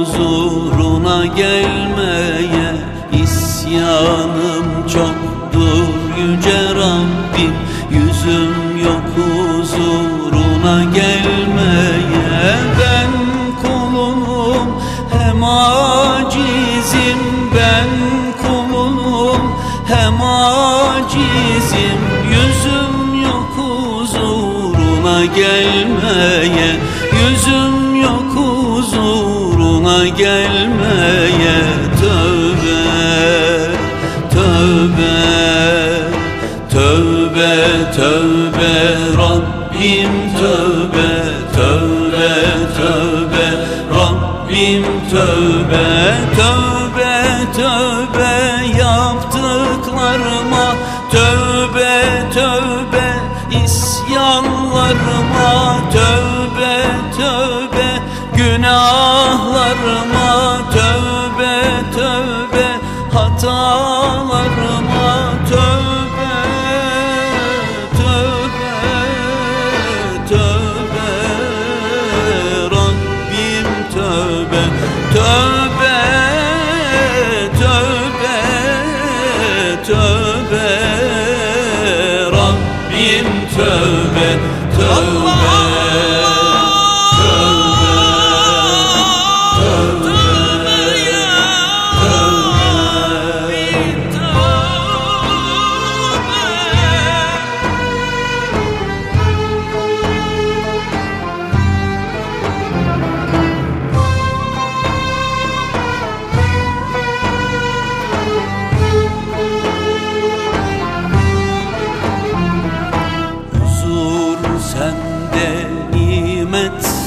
huzuruna gelmeye isyanım çoktur. Yüce Rabbim Yüzüm yok huzuruna gelmeye. Ben kulunum hem acizim. Ben kulunum hem acizim. Yüzüm yok huzuruna gelmeye. Yüzüm gelmeye Tövbe, tövbe, tövbe, tövbe Rabbim tövbe, tövbe, tövbe Rabbim tövbe, tövbe, tövbe yaptıklarıma Tövbe,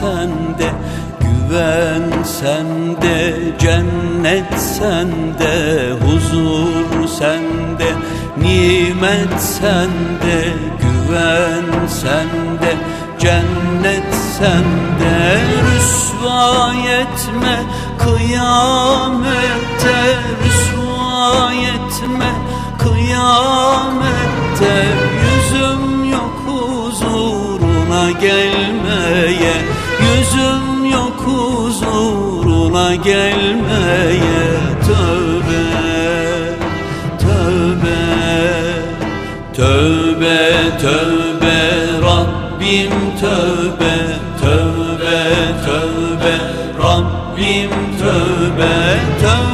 sende Güven sende, cennet sende Huzur sende, nimet sende Güven sende, cennet sende. Rüsva etme kıyamette Rüsva etme kıyamette gelmeye Tövbe, tövbe, tövbe, tövbe Rabbim tövbe, tövbe, tövbe Rabbim tövbe, tövbe,